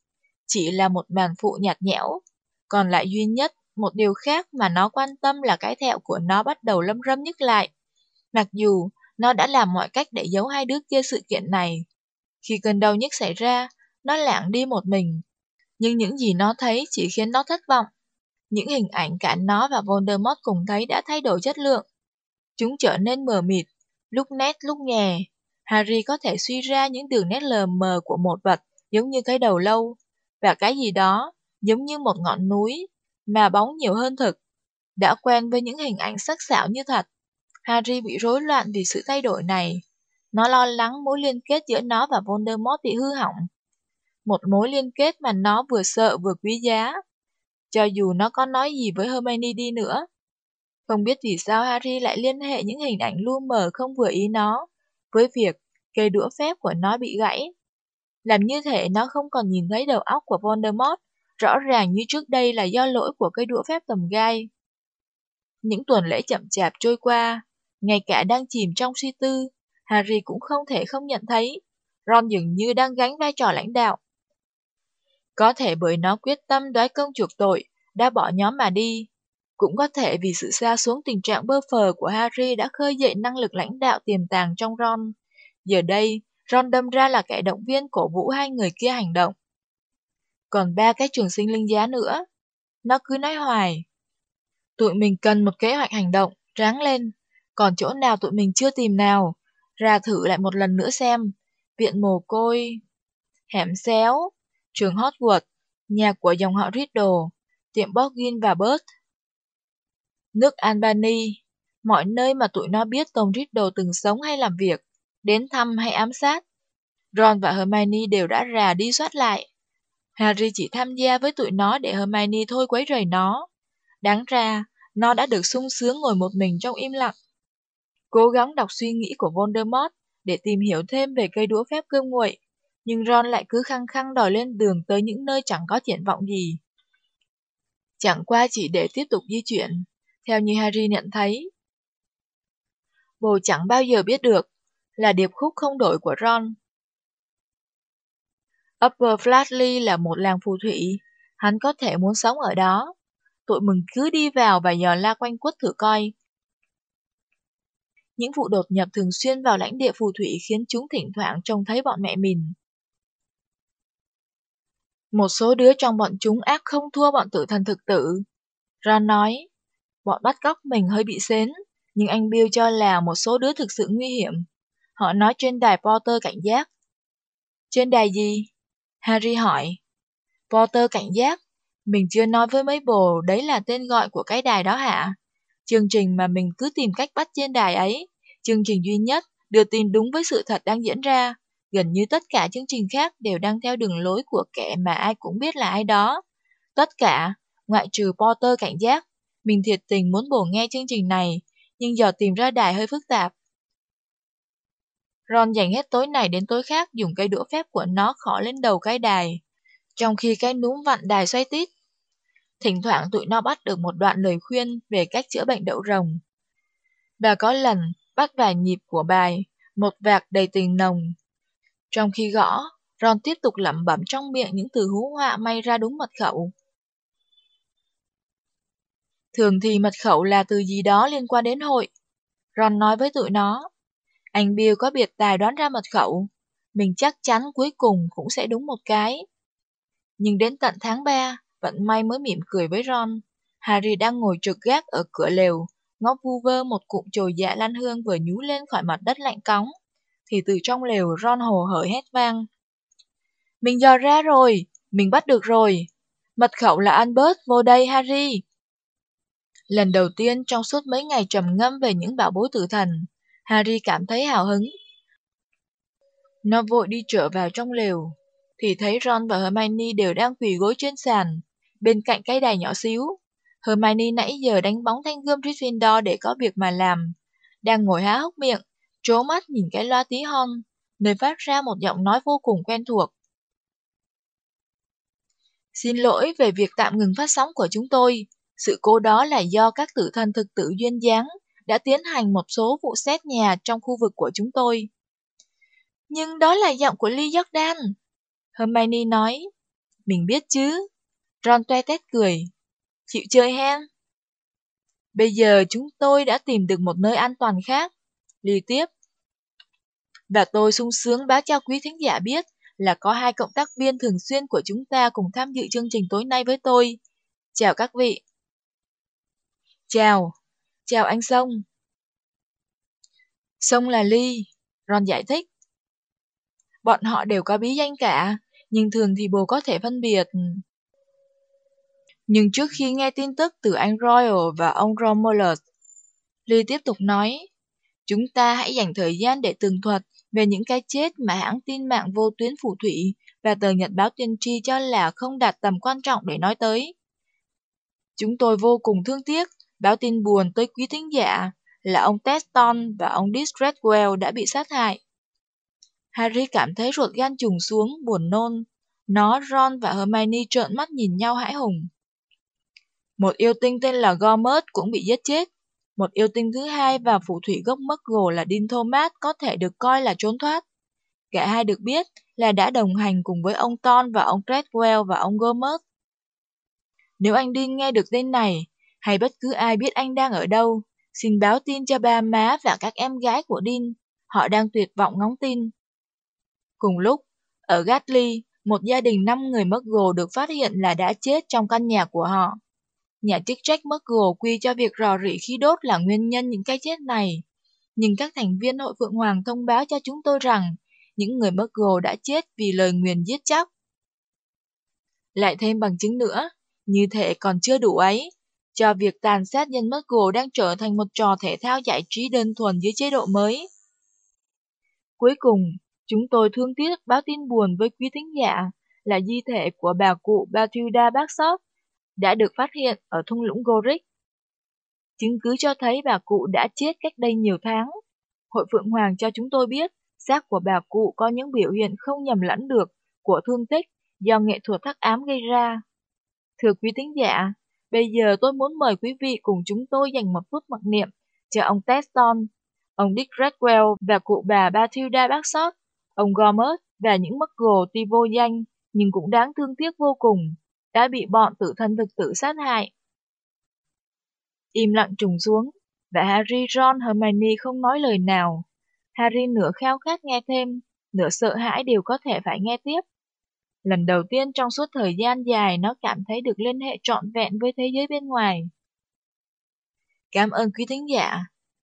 Chỉ là một màn phụ nhạt nhẽo. Còn lại duy nhất, một điều khác mà nó quan tâm là cái thẹo của nó bắt đầu lâm râm nhức lại. Mặc dù nó đã làm mọi cách để giấu hai đứa kia sự kiện này. Khi cơn đau nhức xảy ra, nó lảng đi một mình. Nhưng những gì nó thấy chỉ khiến nó thất vọng. Những hình ảnh cả nó và Voldemort cùng thấy đã thay đổi chất lượng. Chúng trở nên mờ mịt, lúc nét lúc nhè. Harry có thể suy ra những đường nét lờ mờ của một vật giống như cái đầu lâu, và cái gì đó giống như một ngọn núi, mà bóng nhiều hơn thực. Đã quen với những hình ảnh sắc sảo như thật, Harry bị rối loạn vì sự thay đổi này. Nó lo lắng mối liên kết giữa nó và Voldemort bị hư hỏng. Một mối liên kết mà nó vừa sợ vừa quý giá. Cho dù nó có nói gì với Hermione đi nữa. Không biết vì sao Harry lại liên hệ những hình ảnh lu mờ không vừa ý nó với việc cây đũa phép của nó bị gãy. Làm như thể nó không còn nhìn thấy đầu óc của Voldemort, rõ ràng như trước đây là do lỗi của cây đũa phép tầm gai. Những tuần lễ chậm chạp trôi qua, ngay cả đang chìm trong suy tư, Harry cũng không thể không nhận thấy Ron dường như đang gánh vai trò lãnh đạo. Có thể bởi nó quyết tâm đoái công chuộc tội, đã bỏ nhóm mà đi. Cũng có thể vì sự xa xuống tình trạng bơ phờ của Harry đã khơi dậy năng lực lãnh đạo tiềm tàng trong Ron. Giờ đây, Ron đâm ra là kẻ động viên cổ vũ hai người kia hành động. Còn ba cái trường sinh linh giá nữa. Nó cứ nói hoài. Tụi mình cần một kế hoạch hành động, ráng lên. Còn chỗ nào tụi mình chưa tìm nào, ra thử lại một lần nữa xem. Viện mồ côi, hẻm xéo, trường Hogwarts, nhà của dòng họ Riddle, tiệm Borgin và Bert. Nước Albany, mọi nơi mà tụi nó biết Tom Riddle từng sống hay làm việc, đến thăm hay ám sát. Ron và Hermione đều đã rà đi soát lại. Harry chỉ tham gia với tụi nó để Hermione thôi quấy rầy nó. Đáng ra, nó đã được sung sướng ngồi một mình trong im lặng. Cố gắng đọc suy nghĩ của Voldemort để tìm hiểu thêm về cây đũa phép cơm nguội, nhưng Ron lại cứ khăng khăng đòi lên đường tới những nơi chẳng có triển vọng gì. Chẳng qua chỉ để tiếp tục di chuyển, theo như Harry nhận thấy. Bồ chẳng bao giờ biết được, là điệp khúc không đổi của Ron. Upper Flatley là một làng phù thủy, hắn có thể muốn sống ở đó. Tụi mình cứ đi vào và dò la quanh quất thử coi. Những vụ đột nhập thường xuyên vào lãnh địa phù thủy khiến chúng thỉnh thoảng trông thấy bọn mẹ mình. Một số đứa trong bọn chúng ác không thua bọn tử thần thực tử. Ron nói, bọn bắt cóc mình hơi bị xến, nhưng anh Bill cho là một số đứa thực sự nguy hiểm. Họ nói trên đài Potter cảnh giác. Trên đài gì? Harry hỏi. Potter cảnh giác. Mình chưa nói với mấy bồ đấy là tên gọi của cái đài đó hả? Chương trình mà mình cứ tìm cách bắt trên đài ấy. Chương trình duy nhất đưa tin đúng với sự thật đang diễn ra. Gần như tất cả chương trình khác đều đang theo đường lối của kẻ mà ai cũng biết là ai đó. Tất cả, ngoại trừ Potter cảnh giác. Mình thiệt tình muốn bổ nghe chương trình này, nhưng giờ tìm ra đài hơi phức tạp. Ron dành hết tối này đến tối khác dùng cây đũa phép của nó khỏ lên đầu cái đài, trong khi cái núm vặn đài xoay tít. Thỉnh thoảng tụi nó bắt được một đoạn lời khuyên về cách chữa bệnh đậu rồng. Và có lần bắt vài nhịp của bài, một vạc đầy tình nồng. Trong khi gõ, Ron tiếp tục lẩm bẩm trong miệng những từ hú họa may ra đúng mật khẩu. Thường thì mật khẩu là từ gì đó liên quan đến hội. Ron nói với tụi nó. Anh Bill có biệt tài đoán ra mật khẩu. Mình chắc chắn cuối cùng cũng sẽ đúng một cái. Nhưng đến tận tháng 3, vận may mới mỉm cười với Ron. Harry đang ngồi trực gác ở cửa lều, ngó vu vơ một cụm chồi dạ lan hương vừa nhú lên khỏi mặt đất lạnh cóng. Thì từ trong lều Ron hồ hởi hét vang. Mình dò ra rồi, mình bắt được rồi. Mật khẩu là Albert, vô đây Harry. Lần đầu tiên trong suốt mấy ngày trầm ngâm về những bảo bối tử thần, Harry cảm thấy hào hứng. Nó vội đi trở vào trong lều, thì thấy Ron và Hermione đều đang quỳ gối trên sàn, bên cạnh cái đài nhỏ xíu. Hermione nãy giờ đánh bóng thanh gươm Gryffindor để có việc mà làm. Đang ngồi há hốc miệng, trố mắt nhìn cái loa tí hon, nơi phát ra một giọng nói vô cùng quen thuộc. Xin lỗi về việc tạm ngừng phát sóng của chúng tôi. Sự cố đó là do các tử thần thực tử duyên dáng đã tiến hành một số vụ xét nhà trong khu vực của chúng tôi. Nhưng đó là giọng của Lee Jordan. Hermione nói. Mình biết chứ. Ron toe tét cười. Chịu chơi hen. Bây giờ chúng tôi đã tìm được một nơi an toàn khác. Lee tiếp. Và tôi sung sướng báo cho quý thính giả biết là có hai cộng tác viên thường xuyên của chúng ta cùng tham dự chương trình tối nay với tôi. Chào các vị. Chào. Chào anh Sông. Sông là Ly, Ron giải thích. Bọn họ đều có bí danh cả, nhưng thường thì bồ có thể phân biệt. Nhưng trước khi nghe tin tức từ anh Royal và ông Romulus, Lee tiếp tục nói, chúng ta hãy dành thời gian để tường thuật về những cái chết mà hãng tin mạng vô tuyến phù thủy và tờ nhật báo tiên tri cho là không đạt tầm quan trọng để nói tới. Chúng tôi vô cùng thương tiếc, báo tin buồn tới quý thính giả là ông Teston và ông Distretwell đã bị sát hại. Harry cảm thấy ruột gan trùng xuống, buồn nôn. Nó, Ron và Hermione trợn mắt nhìn nhau hãi hùng. Một yêu tinh tên là Gomer cũng bị giết chết. Một yêu tinh thứ hai và phù thủy gốc Muggle là Dean Thomas có thể được coi là trốn thoát. Cả hai được biết là đã đồng hành cùng với ông Ton và ông Treadwell và ông Gomer. Nếu anh Dean nghe được tên này, hay bất cứ ai biết anh đang ở đâu, xin báo tin cho ba má và các em gái của Dean. Họ đang tuyệt vọng ngóng tin. Cùng lúc, ở Gatley, một gia đình 5 người Muggle được phát hiện là đã chết trong căn nhà của họ. Nhà chức trách Muggle quy cho việc rò rỉ khí đốt là nguyên nhân những cái chết này. Nhưng các thành viên hội Phượng Hoàng thông báo cho chúng tôi rằng những người Muggle đã chết vì lời nguyền giết chóc. Lại thêm bằng chứng nữa, như thể còn chưa đủ ấy, cho việc tàn sát nhân mất gồ đang trở thành một trò thể thao giải trí đơn thuần dưới chế độ mới. Cuối cùng, chúng tôi thương tiếc báo tin buồn với quý thính giả là di thể của bà cụ Bathilda Bagshot đã được phát hiện ở thung lũng Gorick. Chứng cứ cho thấy bà cụ đã chết cách đây nhiều tháng. Hội Phượng Hoàng cho chúng tôi biết xác của bà cụ có những biểu hiện không nhầm lẫn được của thương tích do nghệ thuật thắc ám gây ra. Thưa quý thính giả, bây giờ tôi muốn mời quý vị cùng chúng tôi dành một phút mặc niệm cho ông Teston, ông Dick Redwell và cụ bà Bathilda Bagshot, ông Gomez và những mất gồ tuy vô danh nhưng cũng đáng thương tiếc vô cùng đã bị bọn tự thân thực tử sát hại. Im lặng trùng xuống, và Harry, Ron, Hermione không nói lời nào. Harry nửa khao khát nghe thêm, nửa sợ hãi đều có thể phải nghe tiếp. Lần đầu tiên trong suốt thời gian dài nó cảm thấy được liên hệ trọn vẹn với thế giới bên ngoài. Cảm ơn quý thính giả,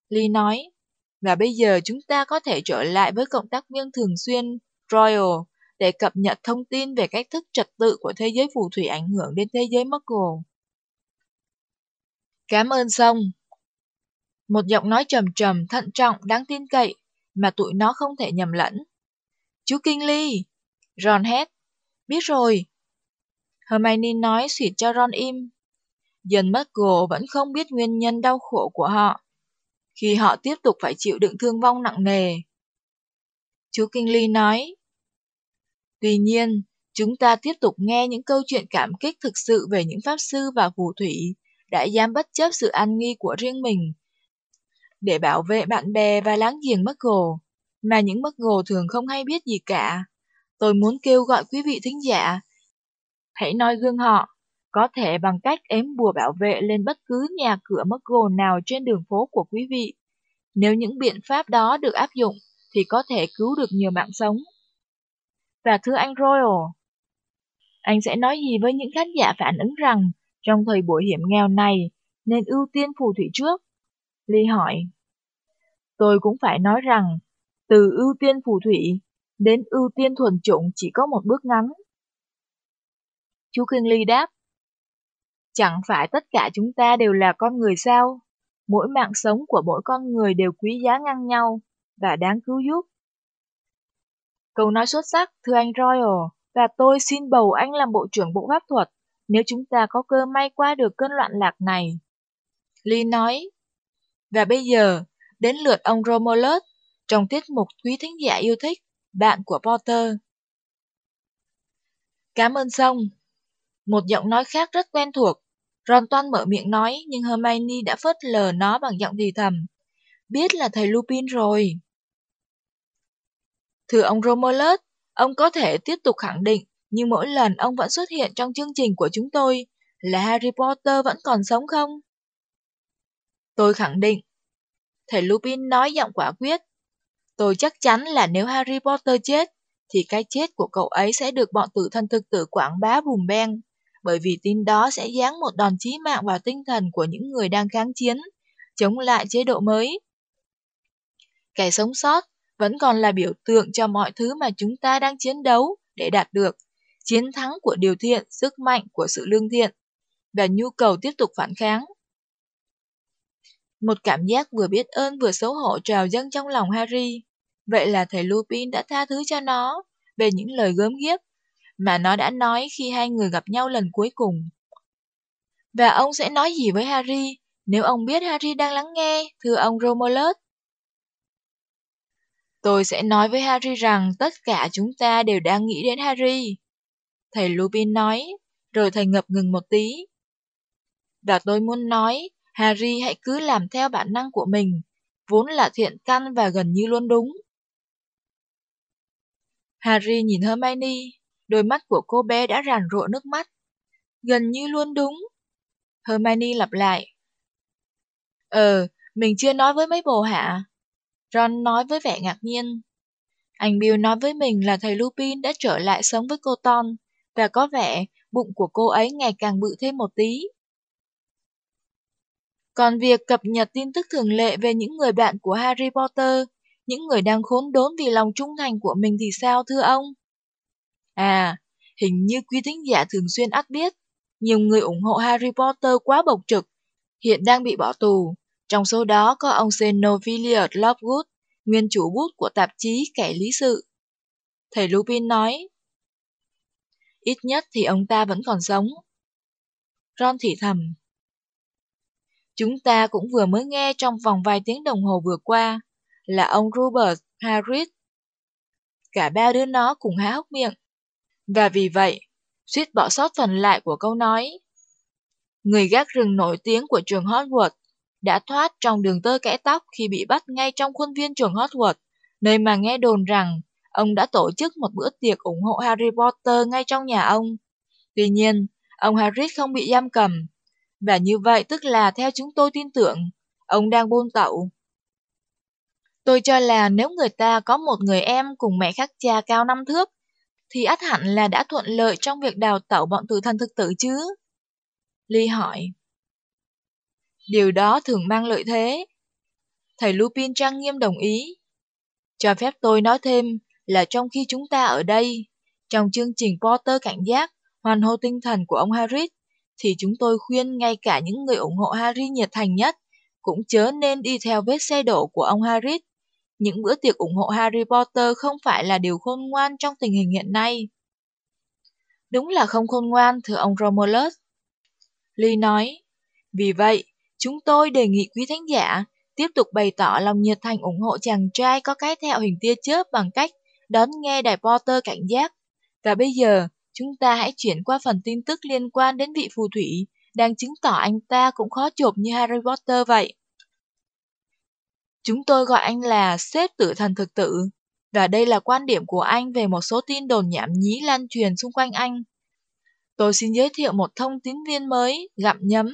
Lee nói. Và bây giờ chúng ta có thể trở lại với cộng tác viên thường xuyên, Royal, để cập nhật thông tin về cách thức trật tự của thế giới phù thủy ảnh hưởng đến thế giới Muggle. Cảm ơn xong. Một giọng nói trầm trầm, thận trọng, đáng tin cậy, mà tụi nó không thể nhầm lẫn. Chú Kinh Ly! Ron hét. Biết rồi. Hermione nói xịt cho Ron im. Dân Muggle vẫn không biết nguyên nhân đau khổ của họ, khi họ tiếp tục phải chịu đựng thương vong nặng nề. Chú Kinh Ly nói, Tuy nhiên, chúng ta tiếp tục nghe những câu chuyện cảm kích thực sự về những pháp sư và phù thủy đã dám bất chấp sự an nghi của riêng mình để bảo vệ bạn bè và láng giềng Muggle, mà những Muggle thường không hay biết gì cả. Tôi muốn kêu gọi quý vị thính giả, hãy noi gương họ, có thể bằng cách ém bùa bảo vệ lên bất cứ nhà cửa Muggle nào trên đường phố của quý vị. Nếu những biện pháp đó được áp dụng, thì có thể cứu được nhiều mạng sống. Và thưa anh Royal, anh sẽ nói gì với những khán giả phản ứng rằng trong thời buổi hiểm nghèo này nên ưu tiên phù thủy trước? Ly hỏi. Tôi cũng phải nói rằng, từ ưu tiên phù thủy đến ưu tiên thuần chủng chỉ có một bước ngắn. Chú Kinh Ly đáp. Chẳng phải tất cả chúng ta đều là con người sao? Mỗi mạng sống của mỗi con người đều quý giá ngang nhau và đáng cứu giúp. Câu nói xuất sắc, thưa anh Royal, và tôi xin bầu anh làm Bộ trưởng Bộ Pháp thuật, nếu chúng ta có cơ may qua được cơn loạn lạc này. Lee nói, và bây giờ, đến lượt ông Romulus, trong tiết mục quý thính giả yêu thích, bạn của Potter. Cảm ơn xong. Một giọng nói khác rất quen thuộc. Ron toan mở miệng nói, nhưng Hermione đã phớt lờ nó bằng giọng thì thầm. Biết là thầy Lupin rồi. Thưa ông Romulus, ông có thể tiếp tục khẳng định, nhưng mỗi lần ông vẫn xuất hiện trong chương trình của chúng tôi, là Harry Potter vẫn còn sống không? Tôi khẳng định. Thầy Lupin nói giọng quả quyết. Tôi chắc chắn là nếu Harry Potter chết, thì cái chết của cậu ấy sẽ được bọn tử thân thực tử quảng bá bùm beng, bởi vì tin đó sẽ giáng một đòn chí mạng vào tinh thần của những người đang kháng chiến, chống lại chế độ mới. Kẻ sống sót vẫn còn là biểu tượng cho mọi thứ mà chúng ta đang chiến đấu để đạt được, chiến thắng của điều thiện, sức mạnh của sự lương thiện, và nhu cầu tiếp tục phản kháng. Một cảm giác vừa biết ơn vừa xấu hổ trào dâng trong lòng Harry. Vậy là thầy Lupin đã tha thứ cho nó về những lời gớm ghiếc mà nó đã nói khi hai người gặp nhau lần cuối cùng. Và ông sẽ nói gì với Harry nếu ông biết Harry đang lắng nghe, thưa ông Romulus? Tôi sẽ nói với Harry rằng tất cả chúng ta đều đang nghĩ đến Harry. Thầy Lupin nói, rồi thầy ngập ngừng một tí. Và tôi muốn nói, Harry hãy cứ làm theo bản năng của mình, vốn là thiện căn và gần như luôn đúng. Harry nhìn Hermione, đôi mắt của cô bé đã ràn rụa nước mắt. Gần như luôn đúng. Hermione lặp lại. Ờ, mình chưa nói với mấy bồ hả? Ron nói với vẻ ngạc nhiên. Anh Bill nói với mình là thầy Lupin đã trở lại sống với cô Ton, và có vẻ bụng của cô ấy ngày càng bự thêm một tí. Còn việc cập nhật tin tức thường lệ về những người bạn của Harry Potter, những người đang khốn đốn vì lòng trung thành của mình thì sao thưa ông? À, hình như quý thính giả thường xuyên ắt biết, nhiều người ủng hộ Harry Potter quá bộc trực, hiện đang bị bỏ tù. Trong số đó có ông Xenophilius Lovegood, nguyên chủ bút của tạp chí Kẻ Lý Sự. Thầy Lupin nói, ít nhất thì ông ta vẫn còn sống. Ron thì thầm. Chúng ta cũng vừa mới nghe trong vòng vài tiếng đồng hồ vừa qua là ông Robert Harris. Cả ba đứa nó cùng há hốc miệng. Và vì vậy, suýt bỏ sót phần lại của câu nói. Người gác rừng nổi tiếng của trường Hogwarts đã thoát trong đường tơ kẽ tóc khi bị bắt ngay trong khuôn viên trường Hogwarts, nơi mà nghe đồn rằng ông đã tổ chức một bữa tiệc ủng hộ Harry Potter ngay trong nhà ông. Tuy nhiên, ông Harris không bị giam cầm, và như vậy tức là theo chúng tôi tin tưởng, ông đang buôn tậu. Tôi cho là nếu người ta có một người em cùng mẹ khác cha cao năm thước, thì ắt hẳn là đã thuận lợi trong việc đào tẩu bọn tử thần thực tử chứ. Ly hỏi. Điều đó thường mang lợi thế. Thầy Lupin trang nghiêm đồng ý. Cho phép tôi nói thêm là trong khi chúng ta ở đây, trong chương trình Potter cảnh giác, hoàn hô tinh thần của ông Harris, thì chúng tôi khuyên ngay cả những người ủng hộ Harry nhiệt thành nhất cũng chớ nên đi theo vết xe đổ của ông Harris. Những bữa tiệc ủng hộ Harry Potter không phải là điều khôn ngoan trong tình hình hiện nay. Đúng là không khôn ngoan, thưa ông Romulus. Lee nói, vì vậy, chúng tôi đề nghị quý thánh giả tiếp tục bày tỏ lòng nhiệt thành ủng hộ chàng trai có cái thẹo hình tia chớp bằng cách đón nghe đài Potter cảnh giác. Và bây giờ, chúng ta hãy chuyển qua phần tin tức liên quan đến vị phù thủy, đang chứng tỏ anh ta cũng khó chộp như Harry Potter vậy. Chúng tôi gọi anh là xếp tử thần thực tử, và đây là quan điểm của anh về một số tin đồn nhảm nhí lan truyền xung quanh anh. Tôi xin giới thiệu một thông tín viên mới, gặm nhấm.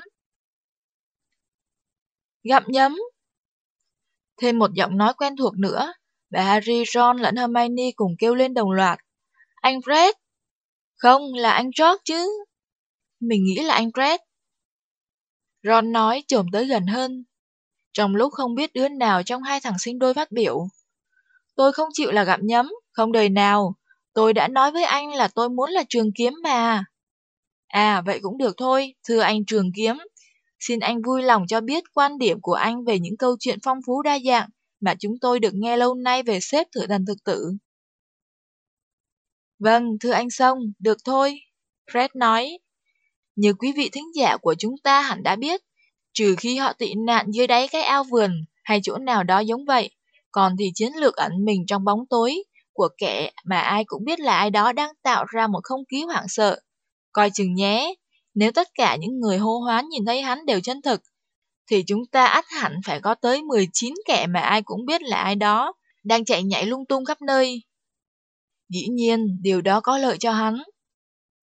Gặm nhấm. Thêm một giọng nói quen thuộc nữa, và Harry, Ron lẫn Hermione cùng kêu lên đồng loạt. Anh Fred! Không, là anh George chứ. Mình nghĩ là anh Fred. Ron nói trồm tới gần hơn. Trong lúc không biết đứa nào trong hai thằng sinh đôi phát biểu. Tôi không chịu là gặm nhấm, không đời nào. Tôi đã nói với anh là tôi muốn là trường kiếm mà. À, vậy cũng được thôi, thưa anh trường kiếm. Xin anh vui lòng cho biết quan điểm của anh về những câu chuyện phong phú đa dạng mà chúng tôi được nghe lâu nay về xếp thử thần thực tử. Vâng, thưa anh Sông, được thôi. Fred nói. Như quý vị thính giả của chúng ta hẳn đã biết, trừ khi họ tị nạn dưới đáy cái ao vườn hay chỗ nào đó giống vậy, còn thì chiến lược ẩn mình trong bóng tối của kẻ mà ai cũng biết là ai đó đang tạo ra một không khí hoảng sợ. Coi chừng nhé, nếu tất cả những người hô hoán nhìn thấy hắn đều chân thực, thì chúng ta ắt hẳn phải có tới 19 kẻ mà ai cũng biết là ai đó, đang chạy nhảy lung tung khắp nơi. Dĩ nhiên, điều đó có lợi cho hắn.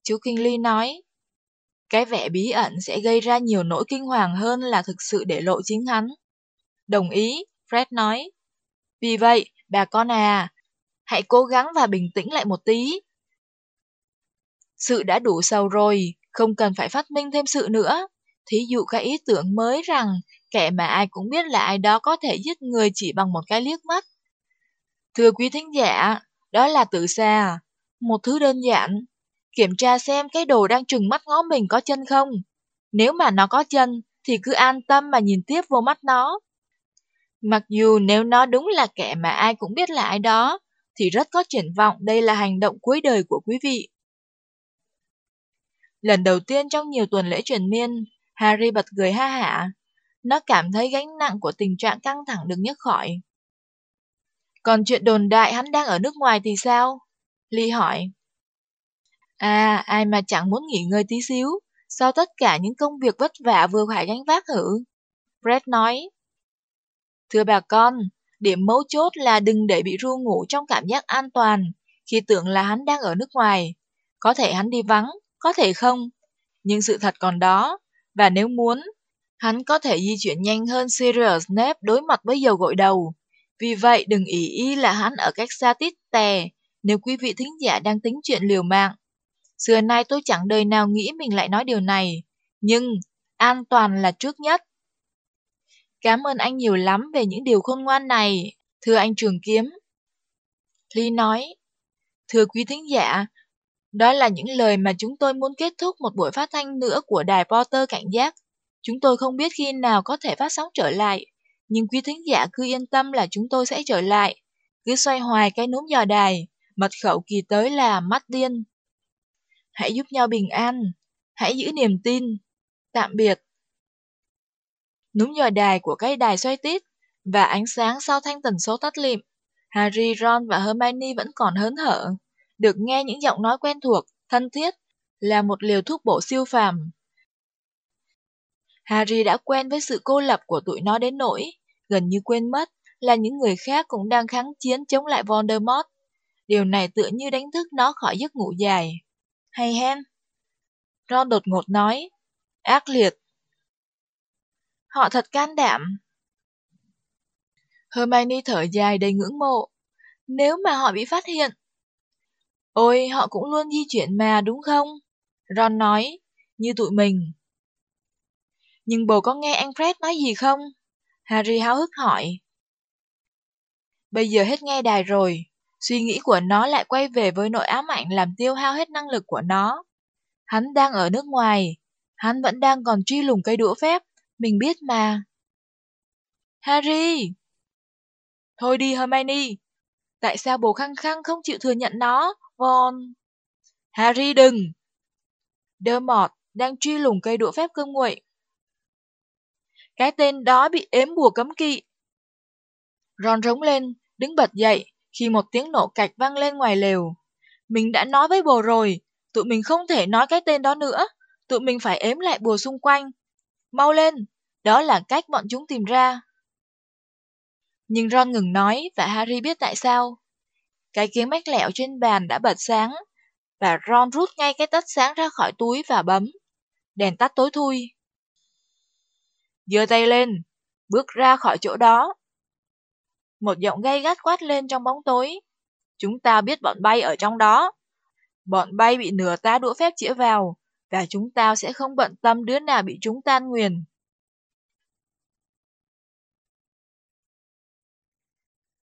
Chú Kingley nói, cái vẻ bí ẩn sẽ gây ra nhiều nỗi kinh hoàng hơn là thực sự để lộ chính hắn. Đồng ý, Fred nói. Vì vậy, bà con à, hãy cố gắng và bình tĩnh lại một tí. Sự đã đủ sâu rồi, không cần phải phát minh thêm sự nữa. Thí dụ cái ý tưởng mới rằng kẻ mà ai cũng biết là ai đó có thể giết người chỉ bằng một cái liếc mắt. Thưa quý thính giả, đó là tự xa, một thứ đơn giản. Kiểm tra xem cái đồ đang trừng mắt ngó mình có chân không. Nếu mà nó có chân, thì cứ an tâm mà nhìn tiếp vô mắt nó. Mặc dù nếu nó đúng là kẻ mà ai cũng biết là ai đó, thì rất có triển vọng đây là hành động cuối đời của quý vị. Lần đầu tiên trong nhiều tuần lễ truyền miên, Harry bật cười ha hả. Nó cảm thấy gánh nặng của tình trạng căng thẳng được nhấc khỏi. Còn chuyện đồn đại hắn đang ở nước ngoài thì sao? Ly hỏi. À, ai mà chẳng muốn nghỉ ngơi tí xíu, sau tất cả những công việc vất vả vừa phải gánh vác hử? Fred nói. Thưa bà con, điểm mấu chốt là đừng để bị ru ngủ trong cảm giác an toàn khi tưởng là hắn đang ở nước ngoài. Có thể hắn đi vắng, có thể không. Nhưng sự thật còn đó, và nếu muốn, hắn có thể di chuyển nhanh hơn Sirius Snape đối mặt với dầu gội đầu. Vì vậy đừng ý y là hắn ở cách xa tít tè nếu quý vị thính giả đang tính chuyện liều mạng. Xưa nay tôi chẳng đời nào nghĩ mình lại nói điều này, nhưng an toàn là trước nhất. Cảm ơn anh nhiều lắm về những điều khôn ngoan này, thưa anh Trường Kiếm. Ly nói, thưa quý thính giả, đó là những lời mà chúng tôi muốn kết thúc một buổi phát thanh nữa của đài Potter Cảnh Giác. Chúng tôi không biết khi nào có thể phát sóng trở lại, nhưng quý thính giả cứ yên tâm là chúng tôi sẽ trở lại. Cứ xoay hoài cái núm dò đài, mật khẩu kỳ tới là mắt điên. Hãy giúp nhau bình an, hãy giữ niềm tin. Tạm biệt. Núm dò đài của cái đài xoay tít, và ánh sáng sau thanh tần số tắt lịm. Harry, Ron và Hermione vẫn còn hớn hở được nghe những giọng nói quen thuộc, thân thiết, là một liều thuốc bổ siêu phàm. Harry đã quen với sự cô lập của tụi nó đến nỗi, gần như quên mất là những người khác cũng đang kháng chiến chống lại Voldemort. Điều này tựa như đánh thức nó khỏi giấc ngủ dài. Hay hen? Ron đột ngột nói, ác liệt. Họ thật can đảm. Hermione thở dài đầy ngưỡng mộ. Nếu mà họ bị phát hiện, Ôi, họ cũng luôn di chuyển mà đúng không? Ron nói, như tụi mình. Nhưng bồ có nghe Alfred nói gì không? Harry háo hức hỏi. Bây giờ hết nghe đài rồi, suy nghĩ của nó lại quay về với nỗi ám ảnh làm tiêu hao hết năng lực của nó. Hắn đang ở nước ngoài, hắn vẫn đang còn truy lùng cây đũa phép, mình biết mà. Harry! Thôi đi Hermione, tại sao bồ khăng khăng không chịu thừa nhận nó? Von... Harry đừng! Dermot đang truy lùng cây đũa phép cơm nguội. Cái tên đó bị ếm bùa cấm kỵ. Ron rống lên, đứng bật dậy khi một tiếng nổ cạch vang lên ngoài lều. Mình đã nói với bồ rồi, tụi mình không thể nói cái tên đó nữa. Tụi mình phải ếm lại bùa xung quanh. Mau lên, đó là cách bọn chúng tìm ra. Nhưng Ron ngừng nói và Harry biết tại sao. Cái kiếm mách lẹo trên bàn đã bật sáng, và Ron rút ngay cái tắt sáng ra khỏi túi và bấm. Đèn tắt tối thui giơ tay lên, bước ra khỏi chỗ đó. Một giọng gay gắt quát lên trong bóng tối. Chúng ta biết bọn bay ở trong đó. Bọn bay bị nửa tá đũa phép chĩa vào, và chúng ta sẽ không bận tâm đứa nào bị chúng tan nguyền.